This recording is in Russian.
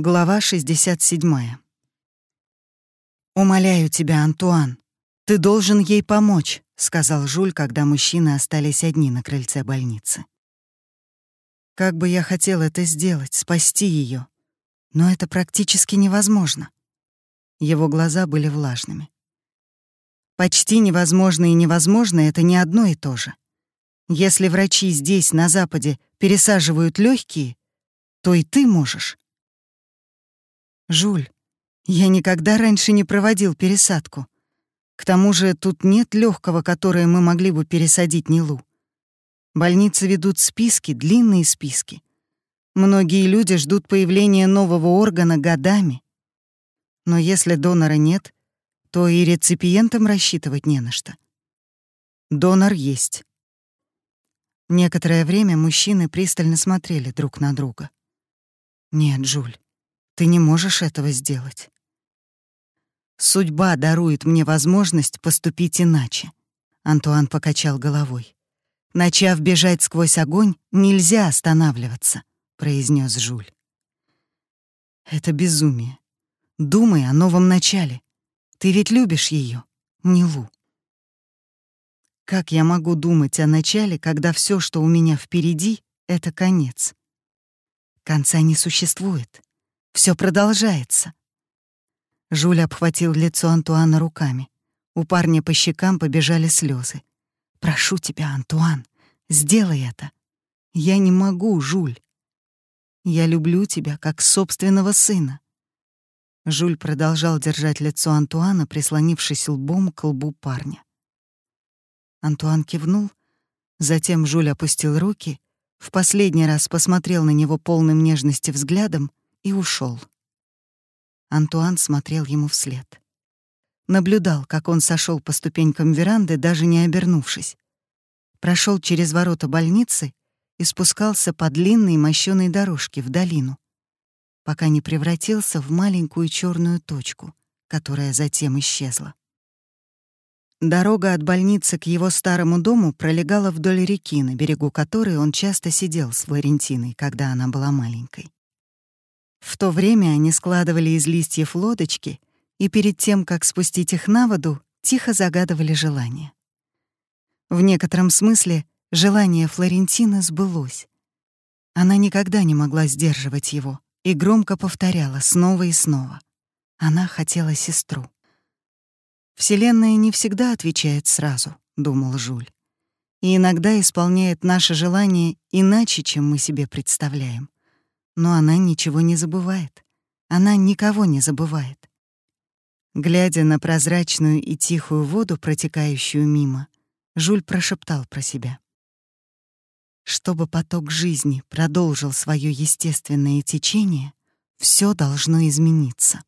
Глава 67. «Умоляю тебя, Антуан, ты должен ей помочь», — сказал Жуль, когда мужчины остались одни на крыльце больницы. «Как бы я хотел это сделать, спасти ее, но это практически невозможно». Его глаза были влажными. «Почти невозможно и невозможно — это не одно и то же. Если врачи здесь, на Западе, пересаживают легкие, то и ты можешь». «Жуль, я никогда раньше не проводил пересадку. К тому же тут нет легкого, которое мы могли бы пересадить Нилу. Больницы ведут списки, длинные списки. Многие люди ждут появления нового органа годами. Но если донора нет, то и реципиентам рассчитывать не на что. Донор есть. Некоторое время мужчины пристально смотрели друг на друга. «Нет, Жуль, ты не можешь этого сделать. Судьба дарует мне возможность поступить иначе. Антуан покачал головой. Начав бежать сквозь огонь, нельзя останавливаться, произнес Жуль. Это безумие. Думай о новом начале. Ты ведь любишь ее, Нилу. Как я могу думать о начале, когда все, что у меня впереди, это конец? Конца не существует. Все продолжается. Жуль обхватил лицо Антуана руками. У парня по щекам побежали слезы. «Прошу тебя, Антуан, сделай это. Я не могу, Жуль. Я люблю тебя как собственного сына». Жуль продолжал держать лицо Антуана, прислонившись лбом к лбу парня. Антуан кивнул, затем Жуль опустил руки, в последний раз посмотрел на него полным нежности взглядом и ушел. Антуан смотрел ему вслед. Наблюдал, как он сошел по ступенькам веранды, даже не обернувшись. Прошел через ворота больницы и спускался по длинной мощёной дорожке в долину, пока не превратился в маленькую черную точку, которая затем исчезла. Дорога от больницы к его старому дому пролегала вдоль реки, на берегу которой он часто сидел с Флорентиной, когда она была маленькой. То время они складывали из листьев лодочки и перед тем, как спустить их на воду, тихо загадывали желание. В некотором смысле желание Флорентины сбылось. Она никогда не могла сдерживать его и громко повторяла снова и снова. Она хотела сестру. «Вселенная не всегда отвечает сразу», — думал Жуль, «и иногда исполняет наше желание иначе, чем мы себе представляем но она ничего не забывает. Она никого не забывает. Глядя на прозрачную и тихую воду, протекающую мимо, Жуль прошептал про себя. Чтобы поток жизни продолжил свое естественное течение, все должно измениться.